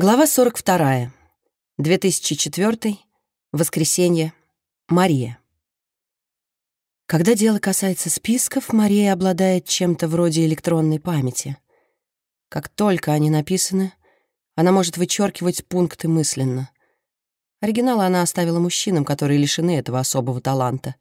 Глава 42. 2004. Воскресенье. Мария. Когда дело касается списков, Мария обладает чем-то вроде электронной памяти. Как только они написаны, она может вычеркивать пункты мысленно. Оригиналы она оставила мужчинам, которые лишены этого особого таланта.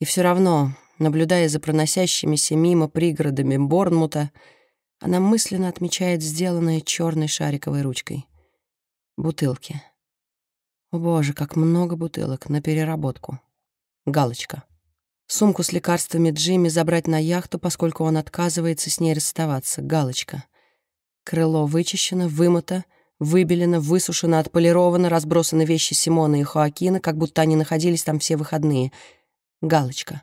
И все равно, наблюдая за проносящимися мимо пригородами Борнмута, она мысленно отмечает сделанное черной шариковой ручкой. Бутылки. О боже, как много бутылок на переработку. Галочка. Сумку с лекарствами Джимми забрать на яхту, поскольку он отказывается с ней расставаться. Галочка. Крыло вычищено, вымыто, выбелено, высушено, отполировано, разбросаны вещи Симона и Хоакина, как будто они находились там все выходные. Галочка.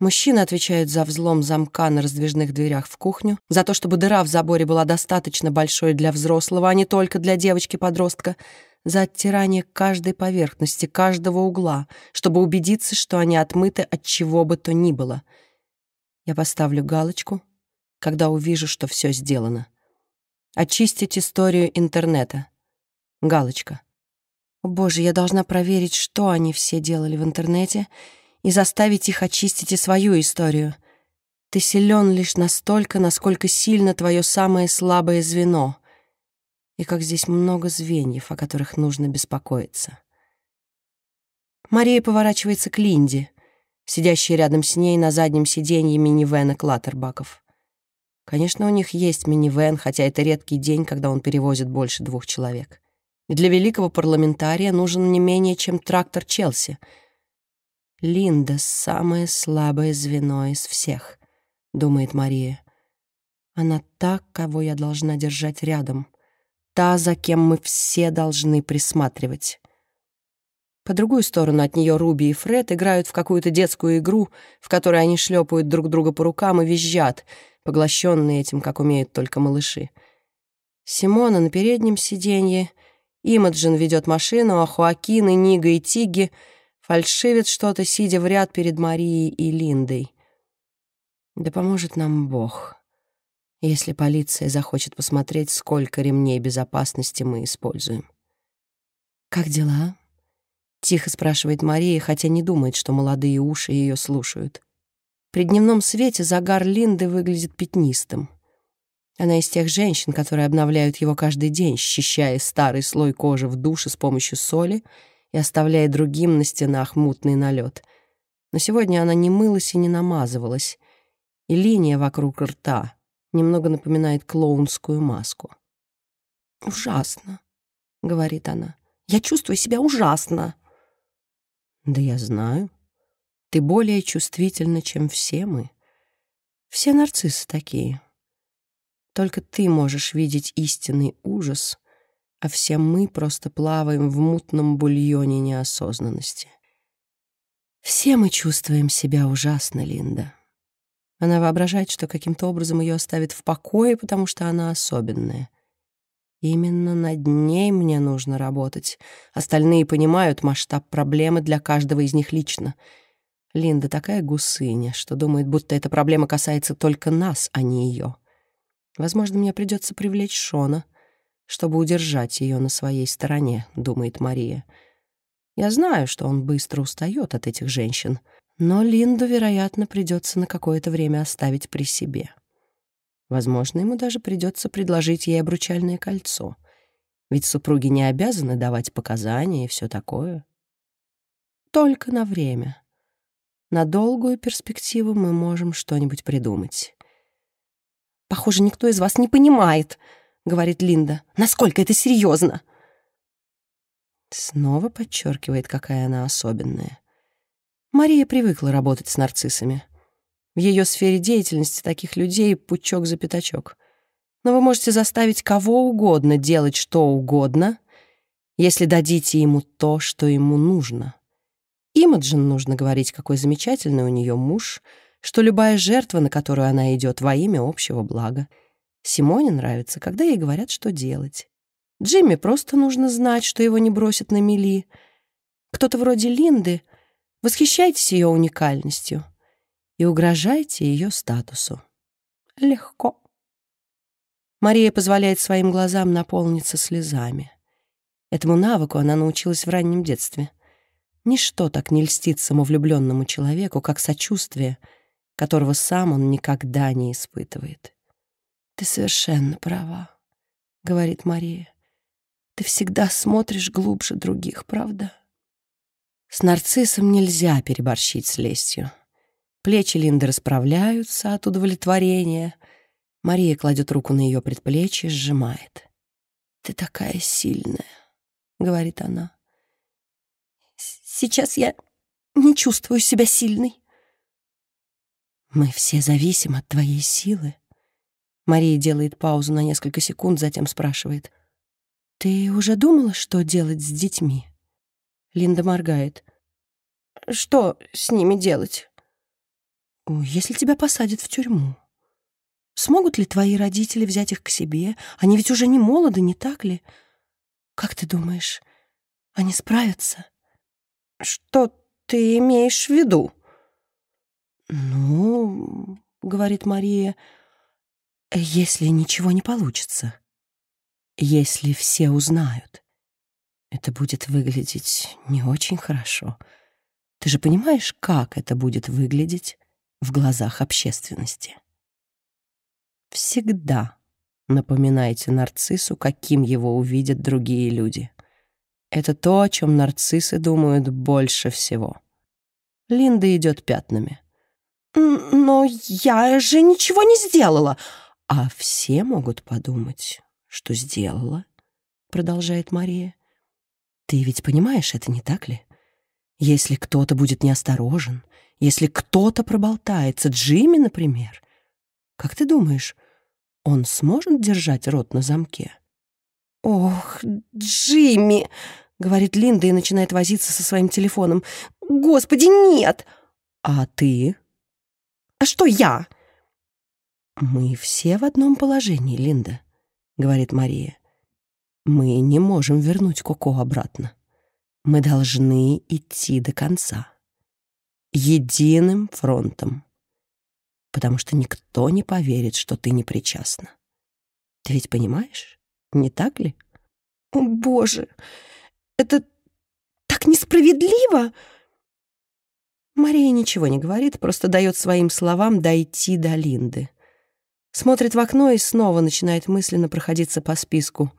Мужчины отвечают за взлом замка на раздвижных дверях в кухню, за то, чтобы дыра в заборе была достаточно большой для взрослого, а не только для девочки-подростка, за оттирание каждой поверхности, каждого угла, чтобы убедиться, что они отмыты от чего бы то ни было. Я поставлю галочку, когда увижу, что все сделано. Очистить историю интернета. Галочка. О боже, я должна проверить, что они все делали в интернете — и заставить их очистить и свою историю. Ты силен лишь настолько, насколько сильно твое самое слабое звено. И как здесь много звеньев, о которых нужно беспокоиться. Мария поворачивается к Линде, сидящей рядом с ней на заднем сиденье минивэна Клаттербаков. Конечно, у них есть минивэн, хотя это редкий день, когда он перевозит больше двух человек. И для великого парламентария нужен не менее, чем трактор Челси — Линда — самое слабое звено из всех, думает Мария. Она та, кого я должна держать рядом. Та, за кем мы все должны присматривать. По другую сторону от нее Руби и Фред играют в какую-то детскую игру, в которой они шлепают друг друга по рукам и визжат, поглощенные этим, как умеют только малыши. Симона на переднем сиденье, Имаджин ведет машину, а Хоакин и Нига и Тигги — фальшивит что-то, сидя в ряд перед Марией и Линдой. Да поможет нам Бог, если полиция захочет посмотреть, сколько ремней безопасности мы используем. «Как дела?» — тихо спрашивает Мария, хотя не думает, что молодые уши ее слушают. При дневном свете загар Линды выглядит пятнистым. Она из тех женщин, которые обновляют его каждый день, счищая старый слой кожи в душе с помощью соли — и оставляя другим на стенах мутный налет. Но сегодня она не мылась и не намазывалась, и линия вокруг рта немного напоминает клоунскую маску. «Ужасно», — говорит она. «Я чувствую себя ужасно». «Да я знаю. Ты более чувствительна, чем все мы. Все нарциссы такие. Только ты можешь видеть истинный ужас — а все мы просто плаваем в мутном бульоне неосознанности. Все мы чувствуем себя ужасно, Линда. Она воображает, что каким-то образом ее оставит в покое, потому что она особенная. Именно над ней мне нужно работать. Остальные понимают масштаб проблемы для каждого из них лично. Линда такая гусыня, что думает, будто эта проблема касается только нас, а не ее. Возможно, мне придется привлечь Шона — чтобы удержать ее на своей стороне, думает Мария. Я знаю, что он быстро устает от этих женщин, но Линду, вероятно, придется на какое-то время оставить при себе. Возможно, ему даже придется предложить ей обручальное кольцо, ведь супруги не обязаны давать показания и все такое. Только на время. На долгую перспективу мы можем что-нибудь придумать. «Похоже, никто из вас не понимает», — говорит Линда. «Насколько это серьезно?» Снова подчеркивает, какая она особенная. Мария привыкла работать с нарциссами. В ее сфере деятельности таких людей пучок за пятачок. Но вы можете заставить кого угодно делать что угодно, если дадите ему то, что ему нужно. Имаджин нужно говорить, какой замечательный у нее муж, что любая жертва, на которую она идет во имя общего блага, Симоне нравится, когда ей говорят, что делать. Джимми просто нужно знать, что его не бросят на мели. Кто-то вроде Линды, восхищайтесь ее уникальностью и угрожайте ее статусу. Легко. Мария позволяет своим глазам наполниться слезами. Этому навыку она научилась в раннем детстве. Ничто так не льстит самовлюбленному человеку, как сочувствие, которого сам он никогда не испытывает. «Ты совершенно права», — говорит Мария. «Ты всегда смотришь глубже других, правда?» С нарциссом нельзя переборщить с лестью. Плечи Линды расправляются от удовлетворения. Мария кладет руку на ее предплечье, сжимает. «Ты такая сильная», — говорит она. «Сейчас я не чувствую себя сильной». «Мы все зависим от твоей силы». Мария делает паузу на несколько секунд, затем спрашивает. «Ты уже думала, что делать с детьми?» Линда моргает. «Что с ними делать?» «Если тебя посадят в тюрьму, смогут ли твои родители взять их к себе? Они ведь уже не молоды, не так ли? Как ты думаешь, они справятся?» «Что ты имеешь в виду?» «Ну, — говорит Мария, — если ничего не получится, если все узнают, это будет выглядеть не очень хорошо. Ты же понимаешь, как это будет выглядеть в глазах общественности. Всегда напоминайте нарциссу, каким его увидят другие люди. Это то, о чем нарциссы думают больше всего. Линда идет пятнами. «Но я же ничего не сделала!» «А все могут подумать, что сделала», — продолжает Мария. «Ты ведь понимаешь это, не так ли? Если кто-то будет неосторожен, если кто-то проболтается, Джимми, например, как ты думаешь, он сможет держать рот на замке? «Ох, Джимми!» — говорит Линда и начинает возиться со своим телефоном. «Господи, нет!» «А ты?» «А что я?» «Мы все в одном положении, Линда», — говорит Мария. «Мы не можем вернуть Коко обратно. Мы должны идти до конца» единым фронтом, потому что никто не поверит, что ты не причастна. Ты ведь понимаешь, не так ли? О, Боже, это так несправедливо! Мария ничего не говорит, просто дает своим словам дойти до Линды. Смотрит в окно и снова начинает мысленно проходиться по списку.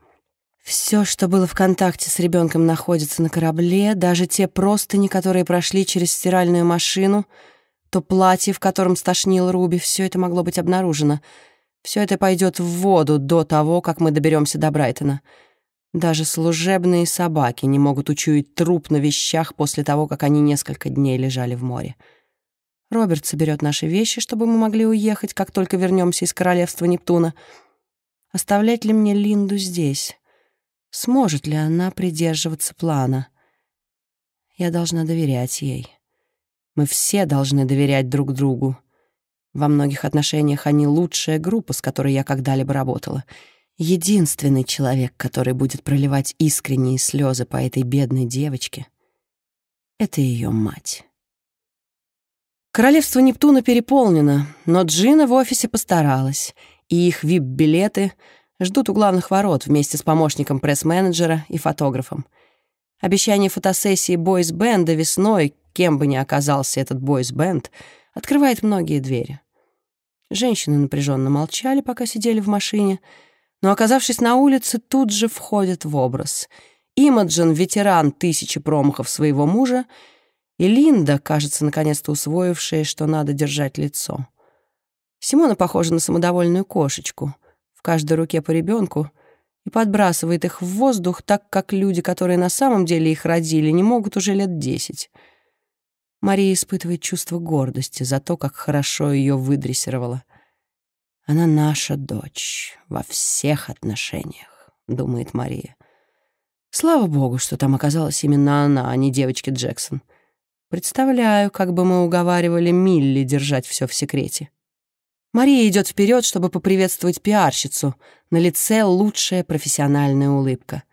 Все, что было в контакте с ребенком, находится на корабле, даже те простыни, которые прошли через стиральную машину, то платье, в котором стошнил Руби, все это могло быть обнаружено. Все это пойдет в воду до того, как мы доберемся до Брайтона. Даже служебные собаки не могут учуять труп на вещах после того, как они несколько дней лежали в море. Роберт соберет наши вещи, чтобы мы могли уехать, как только вернемся из королевства Нептуна. Оставлять ли мне Линду здесь? Сможет ли она придерживаться плана? Я должна доверять ей. Мы все должны доверять друг другу. Во многих отношениях они лучшая группа, с которой я когда-либо работала. Единственный человек, который будет проливать искренние слезы по этой бедной девочке, — это ее мать. Королевство Нептуна переполнено, но Джина в офисе постаралась, и их вип-билеты — ждут у главных ворот вместе с помощником пресс-менеджера и фотографом. Обещание фотосессии бойс-бенда весной, кем бы ни оказался этот бойс-бенд, открывает многие двери. Женщины напряженно молчали, пока сидели в машине, но, оказавшись на улице, тут же входят в образ. Имаджин — ветеран тысячи промахов своего мужа, и Линда, кажется, наконец-то усвоившая, что надо держать лицо. Симона похожа на самодовольную кошечку в каждой руке по ребенку и подбрасывает их в воздух, так как люди, которые на самом деле их родили, не могут уже лет десять. Мария испытывает чувство гордости за то, как хорошо ее выдрессировала. «Она наша дочь во всех отношениях», — думает Мария. «Слава богу, что там оказалась именно она, а не девочка Джексон. Представляю, как бы мы уговаривали Милли держать все в секрете». Мария идет вперед, чтобы поприветствовать пиарщицу. На лице лучшая профессиональная улыбка.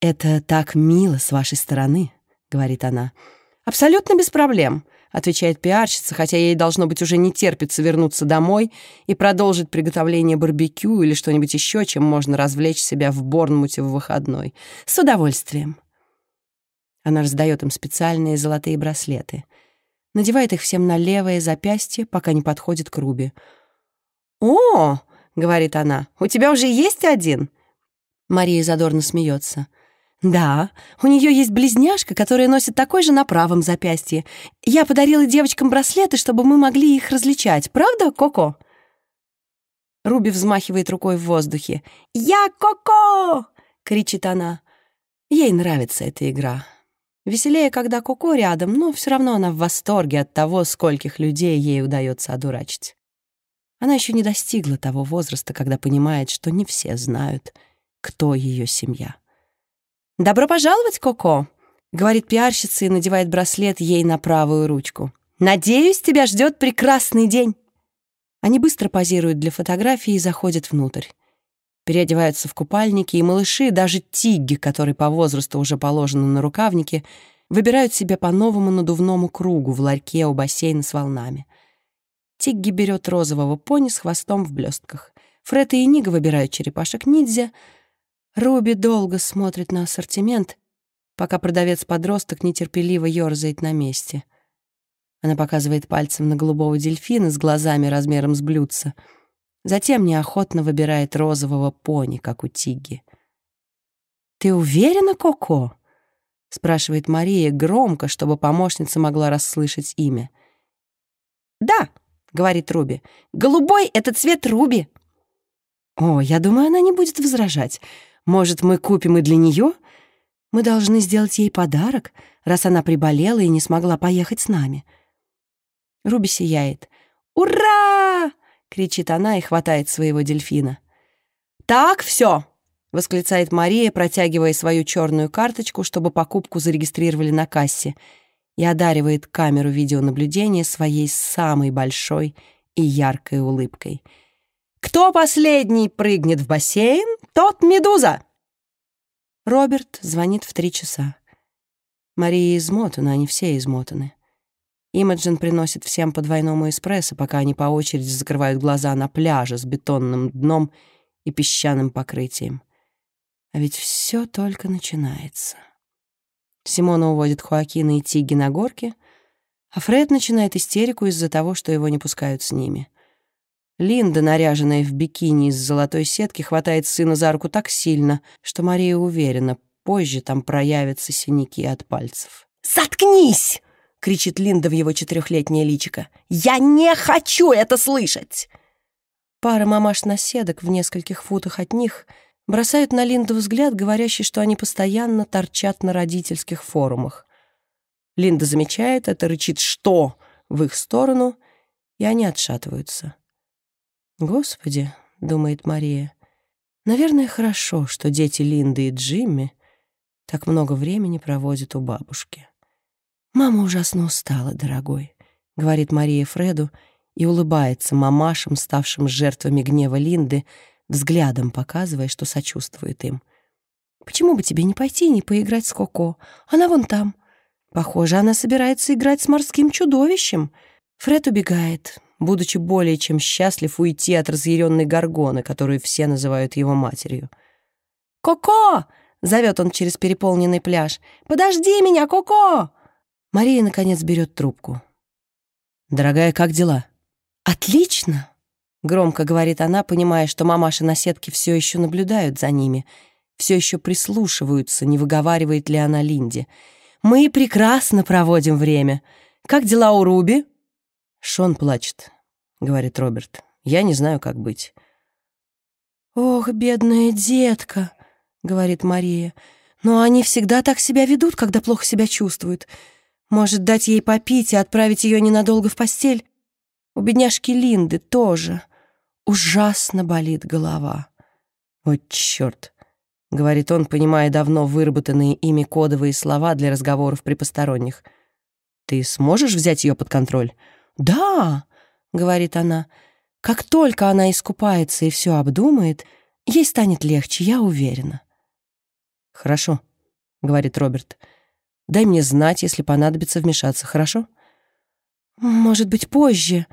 «Это так мило с вашей стороны», — говорит она. «Абсолютно без проблем», — отвечает пиарщица, хотя ей должно быть уже не терпится вернуться домой и продолжить приготовление барбекю или что-нибудь еще, чем можно развлечь себя в Борнмуте в выходной. С удовольствием. Она раздает им специальные золотые браслеты. Надевает их всем на левое запястье, пока не подходит к Руби. «О!» — говорит она. «У тебя уже есть один?» Мария задорно смеется. «Да, у нее есть близняшка, которая носит такой же на правом запястье. Я подарила девочкам браслеты, чтобы мы могли их различать. Правда, Коко?» Руби взмахивает рукой в воздухе. «Я Коко!» — кричит она. Ей нравится эта игра. Веселее, когда Коко рядом, но все равно она в восторге от того, скольких людей ей удается одурачить. Она еще не достигла того возраста, когда понимает, что не все знают, кто ее семья. «Добро пожаловать, Коко!» — говорит пиарщица и надевает браслет ей на правую ручку. «Надеюсь, тебя ждет прекрасный день!» Они быстро позируют для фотографии и заходят внутрь. Переодеваются в купальники, и малыши, даже Тигги, который по возрасту уже положены на рукавники, выбирают себе по новому надувному кругу в ларьке у бассейна с волнами. Тигги берет розового пони с хвостом в блестках. Фред и Нига выбирают черепашек-ниндзя — Руби долго смотрит на ассортимент, пока продавец-подросток нетерпеливо ёрзает на месте. Она показывает пальцем на голубого дельфина с глазами размером с блюдца. Затем неохотно выбирает розового пони, как у Тиги. «Ты уверена, Коко?» — спрашивает Мария громко, чтобы помощница могла расслышать имя. «Да», — говорит Руби, — «голубой — это цвет Руби». «О, я думаю, она не будет возражать. Может, мы купим и для нее? Мы должны сделать ей подарок, раз она приболела и не смогла поехать с нами. Руби сияет. «Ура!» — кричит она и хватает своего дельфина. «Так, все!» — восклицает Мария, протягивая свою черную карточку, чтобы покупку зарегистрировали на кассе, и одаривает камеру видеонаблюдения своей самой большой и яркой улыбкой — кто последний прыгнет в бассейн, тот медуза!» Роберт звонит в три часа. Мария измотана, они все измотаны. Имаджин приносит всем по двойному эспрессо, пока они по очереди закрывают глаза на пляже с бетонным дном и песчаным покрытием. А ведь все только начинается. Симона уводит Хуакина и Тиги на горке, а Фред начинает истерику из-за того, что его не пускают с ними. Линда, наряженная в бикини из золотой сетки, хватает сына за руку так сильно, что Мария уверена, позже там проявятся синяки от пальцев. «Заткнись!» — кричит Линда в его четырехлетнее личико. «Я не хочу это слышать!» Пара мамаш-наседок в нескольких футах от них бросают на Линду взгляд, говорящий, что они постоянно торчат на родительских форумах. Линда замечает это, рычит «что» в их сторону, и они отшатываются. «Господи», — думает Мария, — «наверное, хорошо, что дети Линды и Джимми так много времени проводят у бабушки». «Мама ужасно устала, дорогой», — говорит Мария Фреду и улыбается мамашам, ставшим жертвами гнева Линды, взглядом показывая, что сочувствует им. «Почему бы тебе не пойти и не поиграть с Коко? Она вон там. Похоже, она собирается играть с морским чудовищем». Фред убегает, будучи более чем счастлив уйти от разъяренной горгоны, которую все называют его матерью. «Коко!» — зовет он через переполненный пляж. «Подожди меня, Коко!» Мария, наконец, берет трубку. «Дорогая, как дела?» «Отлично!» — громко говорит она, понимая, что мамаши на сетке все еще наблюдают за ними, все еще прислушиваются, не выговаривает ли она Линде. «Мы прекрасно проводим время. Как дела у Руби?» «Шон плачет», — говорит Роберт. «Я не знаю, как быть». «Ох, бедная детка», — говорит Мария. «Но они всегда так себя ведут, когда плохо себя чувствуют. Может, дать ей попить и отправить ее ненадолго в постель? У бедняжки Линды тоже ужасно болит голова». «О, черт!» — говорит он, понимая давно выработанные ими кодовые слова для разговоров при посторонних. «Ты сможешь взять ее под контроль?» «Да», — говорит она, — «как только она искупается и все обдумает, ей станет легче, я уверена». «Хорошо», — говорит Роберт. «Дай мне знать, если понадобится вмешаться, хорошо?» Может быть, позже.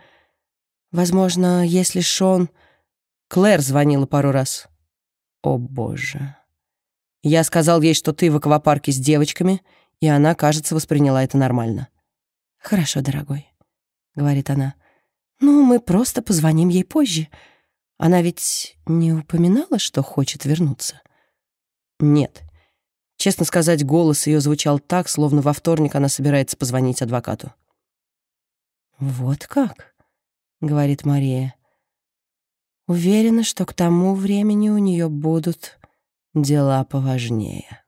Возможно, если Шон... Клэр звонила пару раз. О, боже. Я сказал ей, что ты в аквапарке с девочками, и она, кажется, восприняла это нормально. «Хорошо, дорогой», — говорит она. «Ну, мы просто позвоним ей позже. Она ведь не упоминала, что хочет вернуться?» «Нет». Честно сказать, голос ее звучал так, словно во вторник она собирается позвонить адвокату. «Вот как?» — говорит Мария. Уверена, что к тому времени у нее будут дела поважнее.